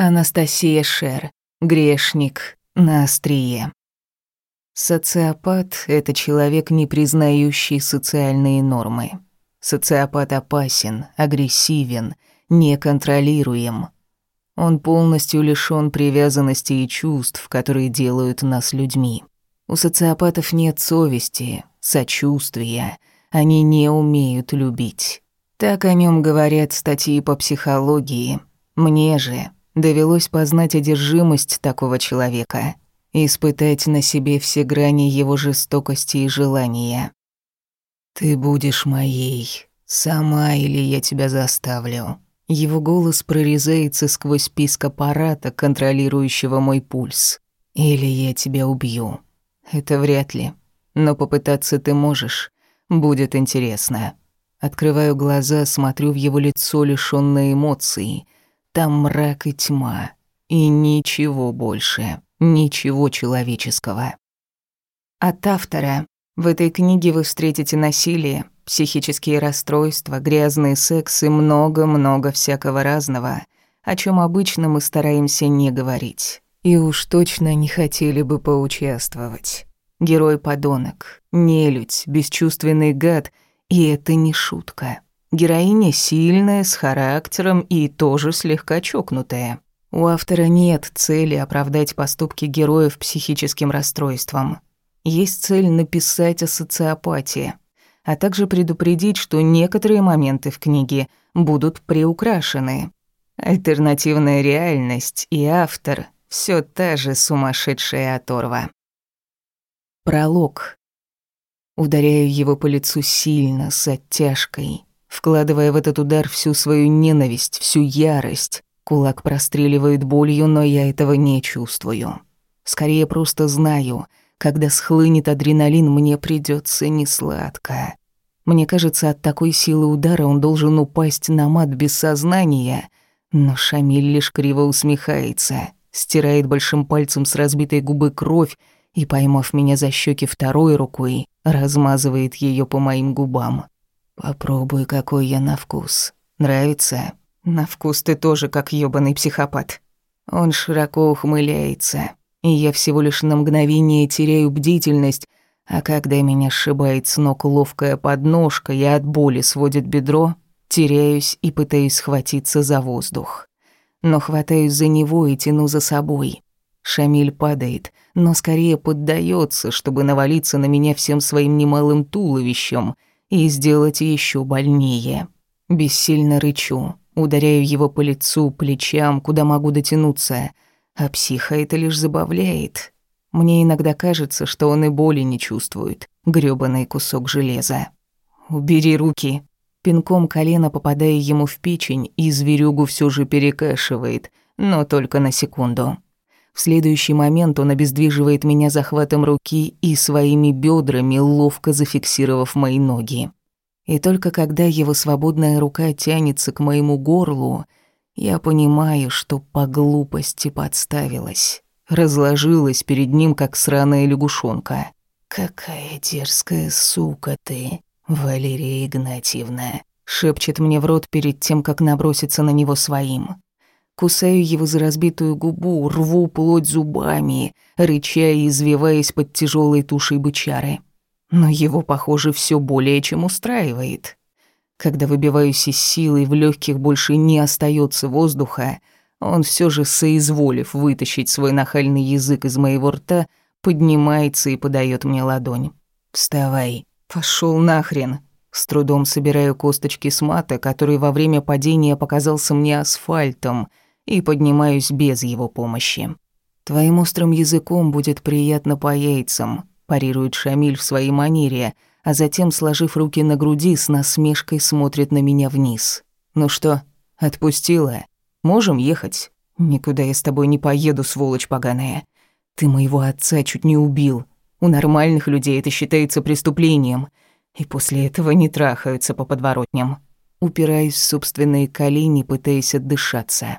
Анастасия Шер. Грешник на острие. Социопат — это человек, не признающий социальные нормы. Социопат опасен, агрессивен, неконтролируем. Он полностью лишён привязанности и чувств, которые делают нас людьми. У социопатов нет совести, сочувствия, они не умеют любить. Так о нем говорят статьи по психологии. Мне же довелось познать одержимость такого человека, испытать на себе все грани его жестокости и желания. «Ты будешь моей, сама или я тебя заставлю». Его голос прорезается сквозь писк аппарата, контролирующего мой пульс. «Или я тебя убью». Это вряд ли. Но попытаться ты можешь. Будет интересно. Открываю глаза, смотрю в его лицо, лишённое эмоций. Там мрак и тьма. И ничего больше. Ничего человеческого. От автора. В этой книге вы встретите насилие, психические расстройства, грязный секс и много-много всякого разного, о чем обычно мы стараемся не говорить. И уж точно не хотели бы поучаствовать. Герой-подонок, нелюдь, бесчувственный гад, и это не шутка. Героиня сильная, с характером и тоже слегка чокнутая. У автора нет цели оправдать поступки героев психическим расстройством. Есть цель написать о социопатии, а также предупредить, что некоторые моменты в книге будут приукрашены. Альтернативная реальность и автор — все та же сумасшедшая оторва. Пролог. Ударяю его по лицу сильно, с оттяжкой, вкладывая в этот удар всю свою ненависть, всю ярость. Кулак простреливает болью, но я этого не чувствую. Скорее просто знаю, когда схлынет адреналин, мне придется несладко. Мне кажется, от такой силы удара он должен упасть на мат без сознания, но Шамиль лишь криво усмехается, стирает большим пальцем с разбитой губы кровь и, поймав меня за щеки второй рукой, размазывает ее по моим губам. «Попробуй, какой я на вкус. Нравится?» «На вкус ты тоже как ёбаный психопат». Он широко ухмыляется, и я всего лишь на мгновение теряю бдительность, а когда меня сшибает с ног ловкая подножка и от боли сводит бедро, теряюсь и пытаюсь схватиться за воздух. Но хватаюсь за него и тяну за собой. Шамиль падает, но скорее поддается, чтобы навалиться на меня всем своим немалым туловищем и сделать еще больнее. Бессильно рычу, ударяю его по лицу, плечам, куда могу дотянуться, а психа это лишь забавляет. Мне иногда кажется, что он и боли не чувствует, грёбаный кусок железа. «Убери руки!» Пинком колена попадая ему в печень, и зверюгу все же перекашивает, но только на секунду. В следующий момент он обездвиживает меня захватом руки и своими бедрами, ловко зафиксировав мои ноги. И только когда его свободная рука тянется к моему горлу, я понимаю, что по глупости подставилась. Разложилась перед ним, как сраная лягушонка. «Какая дерзкая сука ты, Валерия Игнатьевна!» шепчет мне в рот перед тем, как наброситься на него своим. Кусаю его за разбитую губу, рву плоть зубами, рыча и извиваясь под тяжелой тушей бычары. Но его, похоже, все более чем устраивает. Когда выбиваюсь из силы, в легких больше не остается воздуха, он все же, соизволив вытащить свой нахальный язык из моего рта, поднимается и подает мне ладонь. «Вставай». Пошел нахрен. С трудом собираю косточки с мата, который во время падения показался мне асфальтом — и поднимаюсь без его помощи. «Твоим острым языком будет приятно по яйцам», парирует Шамиль в своей манере, а затем, сложив руки на груди, с насмешкой смотрит на меня вниз. «Ну что, отпустила? Можем ехать?» «Никуда я с тобой не поеду, сволочь поганая. Ты моего отца чуть не убил. У нормальных людей это считается преступлением. И после этого не трахаются по подворотням». Упираюсь в собственные колени, пытаясь отдышаться.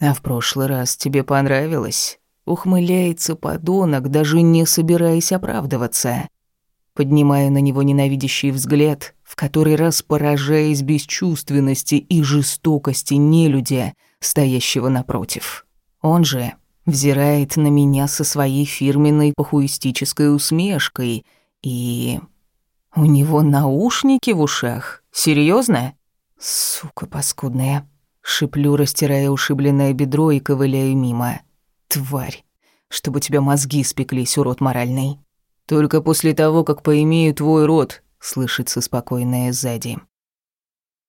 А в прошлый раз тебе понравилось? Ухмыляется подонок, даже не собираясь оправдываться. Поднимая на него ненавидящий взгляд, в который раз поражаясь бесчувственности и жестокости нелюдя, стоящего напротив. Он же взирает на меня со своей фирменной похуистической усмешкой и... У него наушники в ушах? Серьезно? Сука паскудная. Шиплю, растирая ушибленное бедро и ковыляю мимо. Тварь. Чтобы тебя мозги спеклись, урод моральный. Только после того, как поимею твой род, слышится спокойное сзади.